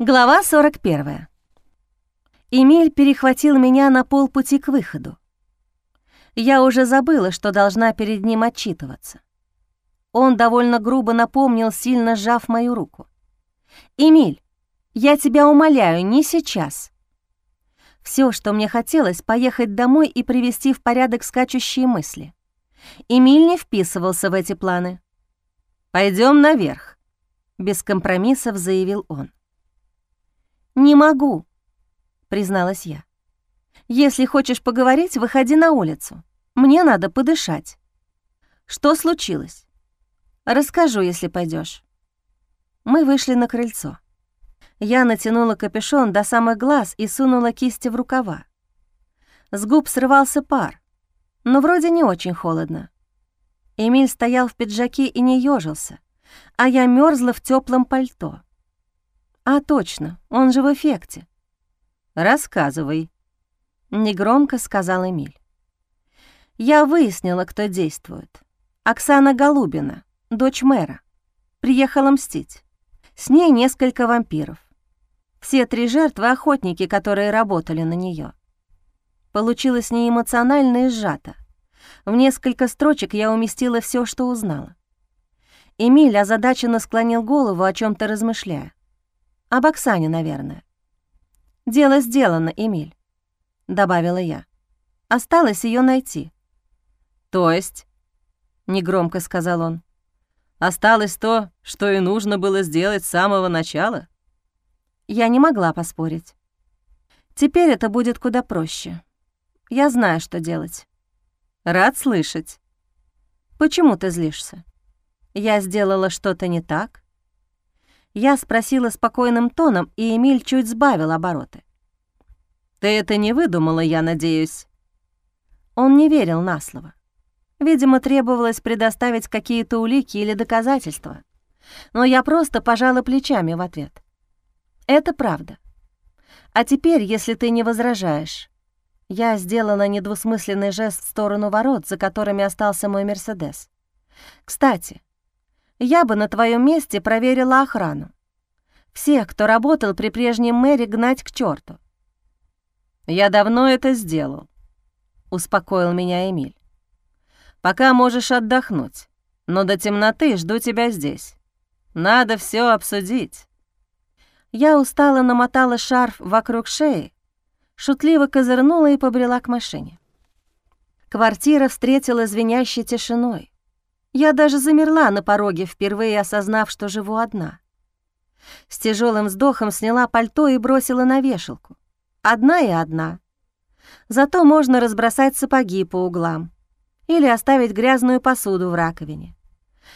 Глава 41. Эмиль перехватил меня на полпути к выходу. Я уже забыла, что должна перед ним отчитываться. Он довольно грубо напомнил, сильно сжав мою руку. «Эмиль, я тебя умоляю, не сейчас. Все, что мне хотелось, поехать домой и привести в порядок скачущие мысли. Эмиль не вписывался в эти планы. Пойдем наверх», — без компромиссов заявил он. «Не могу», — призналась я. «Если хочешь поговорить, выходи на улицу. Мне надо подышать». «Что случилось?» «Расскажу, если пойдешь. Мы вышли на крыльцо. Я натянула капюшон до самых глаз и сунула кисти в рукава. С губ срывался пар, но вроде не очень холодно. Эмиль стоял в пиджаке и не ёжился, а я мерзла в теплом пальто. «А точно, он же в эффекте». «Рассказывай», — негромко сказал Эмиль. «Я выяснила, кто действует. Оксана Голубина, дочь мэра. Приехала мстить. С ней несколько вампиров. Все три жертвы — охотники, которые работали на нее. Получилось неэмоционально и сжато. В несколько строчек я уместила все, что узнала. Эмиль озадаченно склонил голову, о чем то размышляя. Об Оксане, наверное. «Дело сделано, Эмиль», — добавила я. «Осталось ее найти». «То есть?» — негромко сказал он. «Осталось то, что и нужно было сделать с самого начала?» Я не могла поспорить. Теперь это будет куда проще. Я знаю, что делать. Рад слышать. Почему ты злишься? Я сделала что-то не так? Я спросила спокойным тоном, и Эмиль чуть сбавил обороты. «Ты это не выдумала, я надеюсь?» Он не верил на слово. Видимо, требовалось предоставить какие-то улики или доказательства. Но я просто пожала плечами в ответ. «Это правда. А теперь, если ты не возражаешь...» Я сделала недвусмысленный жест в сторону ворот, за которыми остался мой «Мерседес». «Кстати, я бы на твоем месте проверила охрану. Всех, кто работал при прежнем мэре, гнать к черту. «Я давно это сделал», — успокоил меня Эмиль. «Пока можешь отдохнуть, но до темноты жду тебя здесь. Надо все обсудить». Я устало намотала шарф вокруг шеи, шутливо козырнула и побрела к машине. Квартира встретила звенящей тишиной. Я даже замерла на пороге, впервые осознав, что живу одна. С тяжелым вздохом сняла пальто и бросила на вешалку. Одна и одна. Зато можно разбросать сапоги по углам или оставить грязную посуду в раковине.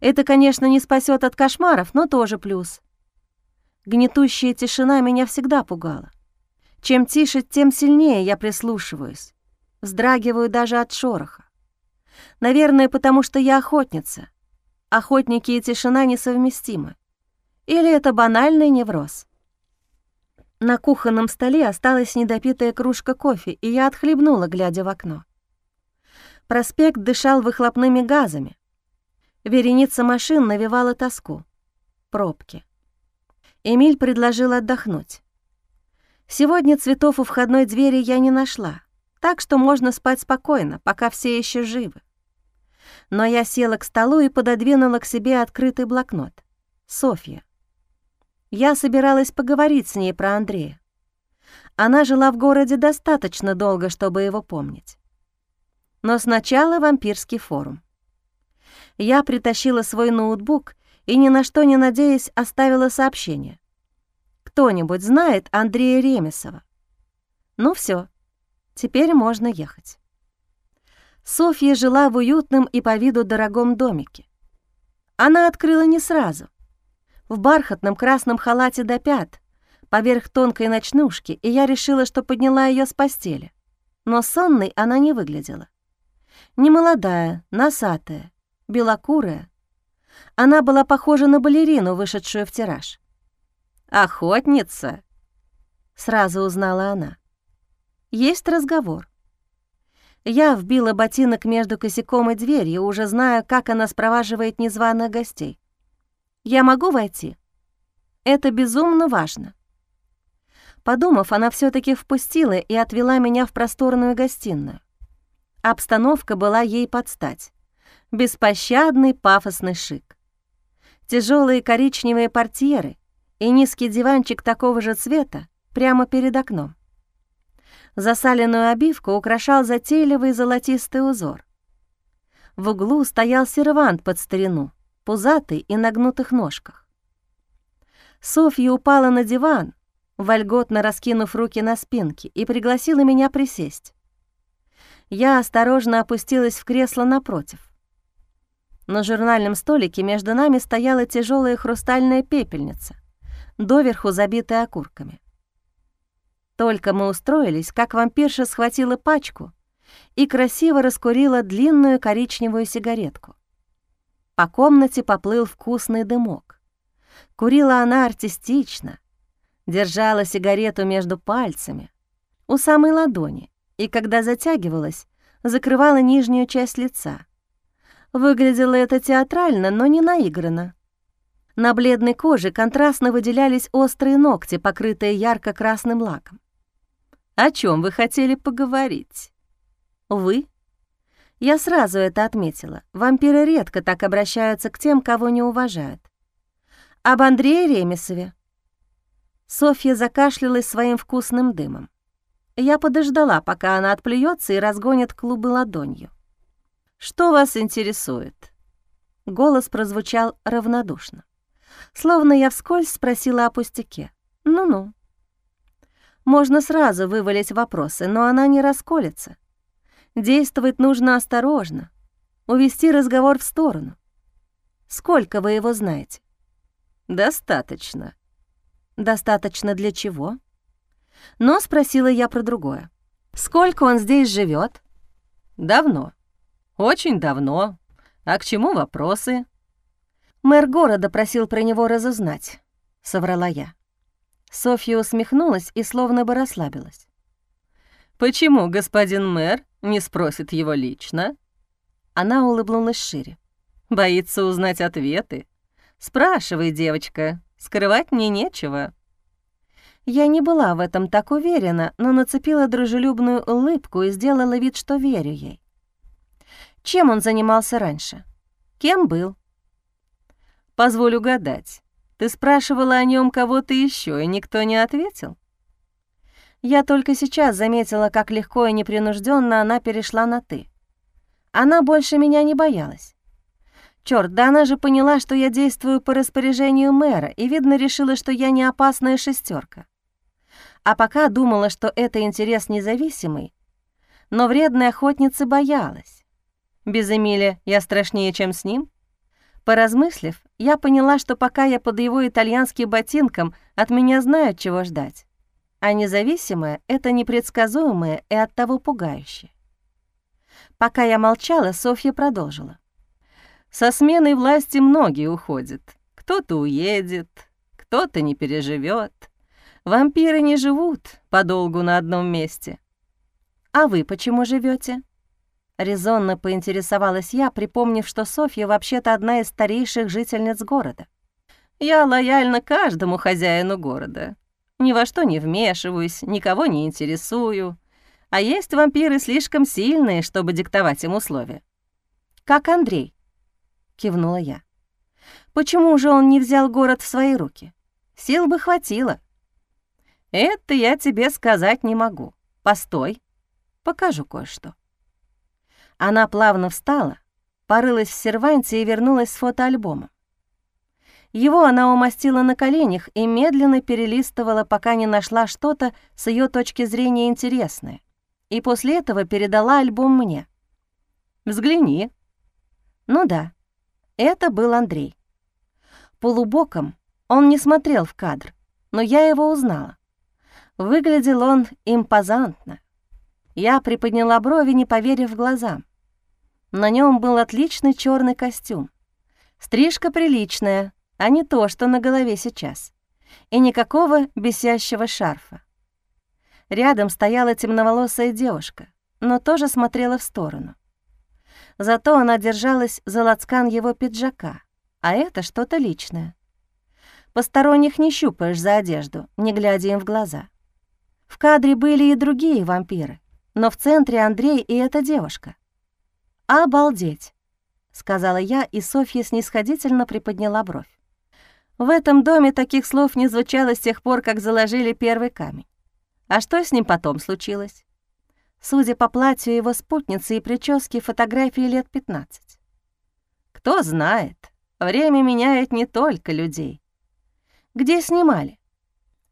Это, конечно, не спасет от кошмаров, но тоже плюс. Гнетущая тишина меня всегда пугала. Чем тише, тем сильнее я прислушиваюсь, вздрагиваю даже от шороха. Наверное, потому что я охотница. Охотники и тишина несовместимы. Или это банальный невроз? На кухонном столе осталась недопитая кружка кофе, и я отхлебнула, глядя в окно. Проспект дышал выхлопными газами. Вереница машин навевала тоску. Пробки. Эмиль предложил отдохнуть. Сегодня цветов у входной двери я не нашла, так что можно спать спокойно, пока все еще живы но я села к столу и пододвинула к себе открытый блокнот. Софья. Я собиралась поговорить с ней про Андрея. Она жила в городе достаточно долго, чтобы его помнить. Но сначала вампирский форум. Я притащила свой ноутбук и, ни на что не надеясь, оставила сообщение. «Кто-нибудь знает Андрея Ремесова?» Ну все, теперь можно ехать. Софья жила в уютном и по виду дорогом домике. Она открыла не сразу. В бархатном красном халате до пят, поверх тонкой ночнушки, и я решила, что подняла ее с постели. Но сонной она не выглядела. Немолодая, носатая, белокурая. Она была похожа на балерину, вышедшую в тираж. «Охотница!» — сразу узнала она. «Есть разговор. Я вбила ботинок между косяком и дверью, уже зная, как она спроваживает незваных гостей. «Я могу войти?» «Это безумно важно». Подумав, она все таки впустила и отвела меня в просторную гостиную. Обстановка была ей под стать. Беспощадный пафосный шик. Тяжелые коричневые портьеры и низкий диванчик такого же цвета прямо перед окном. Засаленную обивку украшал затейливый золотистый узор. В углу стоял сервант под старину, пузатый и на гнутых ножках. Софья упала на диван, вольготно раскинув руки на спинке, и пригласила меня присесть. Я осторожно опустилась в кресло напротив. На журнальном столике между нами стояла тяжелая хрустальная пепельница, доверху забитая окурками. Только мы устроились, как вампирша схватила пачку и красиво раскурила длинную коричневую сигаретку. По комнате поплыл вкусный дымок. Курила она артистично, держала сигарету между пальцами, у самой ладони, и когда затягивалась, закрывала нижнюю часть лица. Выглядело это театрально, но не наигранно. На бледной коже контрастно выделялись острые ногти, покрытые ярко-красным лаком. О чем вы хотели поговорить? Вы? Я сразу это отметила. Вампиры редко так обращаются к тем, кого не уважают. Об Андрее Ремесове. Софья закашлялась своим вкусным дымом. Я подождала, пока она отплюется и разгонит клубы ладонью. «Что вас интересует?» Голос прозвучал равнодушно. Словно я вскользь спросила о пустяке. «Ну-ну». Можно сразу вывалить вопросы, но она не расколется. Действовать нужно осторожно, увести разговор в сторону. Сколько вы его знаете? Достаточно. Достаточно для чего? Но спросила я про другое. Сколько он здесь живет? Давно. Очень давно. А к чему вопросы? Мэр города просил про него разузнать, соврала я. Софья усмехнулась и словно бы расслабилась. «Почему господин мэр не спросит его лично?» Она улыбнулась шире. «Боится узнать ответы? Спрашивай, девочка, скрывать мне нечего». Я не была в этом так уверена, но нацепила дружелюбную улыбку и сделала вид, что верю ей. Чем он занимался раньше? Кем был? Позволю гадать. Ты спрашивала о нем кого-то еще, и никто не ответил? Я только сейчас заметила, как легко и непринужденно она перешла на «ты». Она больше меня не боялась. Черт, да она же поняла, что я действую по распоряжению мэра, и, видно, решила, что я не опасная шестерка. А пока думала, что это интерес независимый, но вредной охотницы боялась. Без Эмиля я страшнее, чем с ним? Поразмыслив, я поняла, что пока я под его итальянским ботинком, от меня знают, чего ждать. А независимое — это непредсказуемое и оттого пугающее. Пока я молчала, Софья продолжила. «Со сменой власти многие уходят. Кто-то уедет, кто-то не переживет. Вампиры не живут подолгу на одном месте. А вы почему живете? Резонно поинтересовалась я, припомнив, что Софья вообще-то одна из старейших жительниц города. «Я лояльна каждому хозяину города. Ни во что не вмешиваюсь, никого не интересую. А есть вампиры слишком сильные, чтобы диктовать им условия». «Как Андрей?» — кивнула я. «Почему же он не взял город в свои руки? Сил бы хватило». «Это я тебе сказать не могу. Постой, покажу кое-что». Она плавно встала, порылась в серванте и вернулась с фотоальбомом. Его она умастила на коленях и медленно перелистывала, пока не нашла что-то с ее точки зрения интересное, и после этого передала альбом мне. «Взгляни». Ну да, это был Андрей. Полубоком он не смотрел в кадр, но я его узнала. Выглядел он импозантно. Я приподняла брови, не поверив глазам. На нем был отличный черный костюм. Стрижка приличная, а не то, что на голове сейчас. И никакого бесящего шарфа. Рядом стояла темноволосая девушка, но тоже смотрела в сторону. Зато она держалась за лацкан его пиджака, а это что-то личное. Посторонних не щупаешь за одежду, не глядя им в глаза. В кадре были и другие вампиры, но в центре Андрей и эта девушка. «Обалдеть!» — сказала я, и Софья снисходительно приподняла бровь. В этом доме таких слов не звучало с тех пор, как заложили первый камень. А что с ним потом случилось? Судя по платью его спутницы и прическе, фотографии лет 15. Кто знает, время меняет не только людей. Где снимали?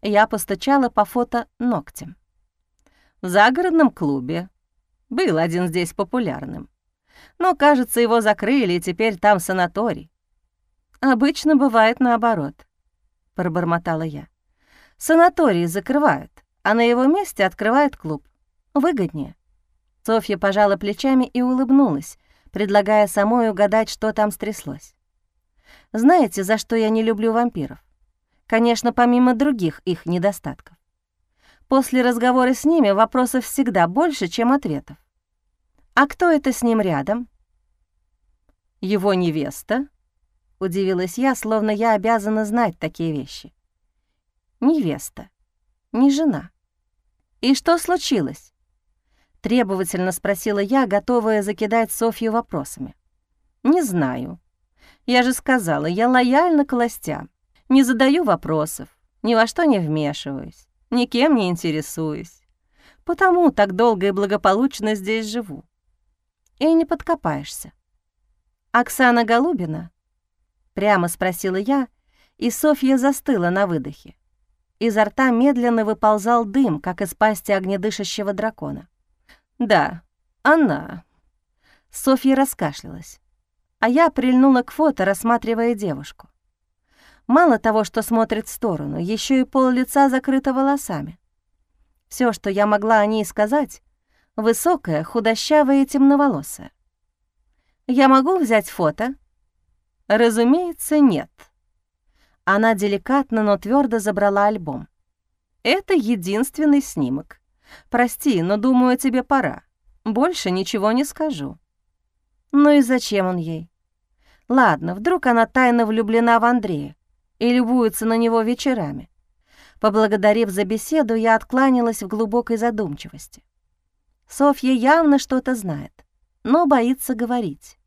Я постучала по фото ногтем. В загородном клубе. Был один здесь популярным. Но, кажется, его закрыли, и теперь там санаторий. Обычно бывает наоборот, пробормотала я. Санатории закрывают, а на его месте открывают клуб. Выгоднее. Софья пожала плечами и улыбнулась, предлагая самой угадать, что там стряслось. Знаете, за что я не люблю вампиров? Конечно, помимо других их недостатков. После разговора с ними вопросов всегда больше, чем ответов. «А кто это с ним рядом?» «Его невеста», — удивилась я, словно я обязана знать такие вещи. «Невеста, не жена. И что случилось?» Требовательно спросила я, готовая закидать Софью вопросами. «Не знаю. Я же сказала, я лояльна к властям. Не задаю вопросов, ни во что не вмешиваюсь, никем не интересуюсь. Потому так долго и благополучно здесь живу. И не подкопаешься. «Оксана Голубина?» — прямо спросила я, и Софья застыла на выдохе. Изо рта медленно выползал дым, как из пасти огнедышащего дракона. «Да, она». Софья раскашлялась, а я прильнула к фото, рассматривая девушку. Мало того, что смотрит в сторону, еще и пол лица закрыто волосами. Все, что я могла о ней сказать, высокая, худощавая и темноволосая. «Я могу взять фото?» «Разумеется, нет». Она деликатно, но твердо забрала альбом. «Это единственный снимок. Прости, но думаю, тебе пора. Больше ничего не скажу». «Ну и зачем он ей?» «Ладно, вдруг она тайно влюблена в Андрея и любуются на него вечерами. Поблагодарив за беседу, я откланялась в глубокой задумчивости. Софья явно что-то знает, но боится говорить.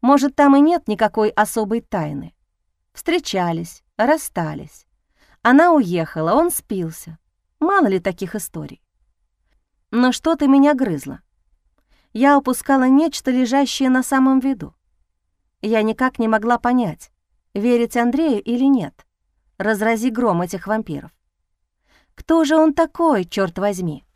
Может, там и нет никакой особой тайны. Встречались, расстались. Она уехала, он спился. Мало ли таких историй. Но что-то меня грызло. Я упускала нечто, лежащее на самом виду. Я никак не могла понять, верить Андрею или нет. Разрази гром этих вампиров. Кто же он такой, черт возьми?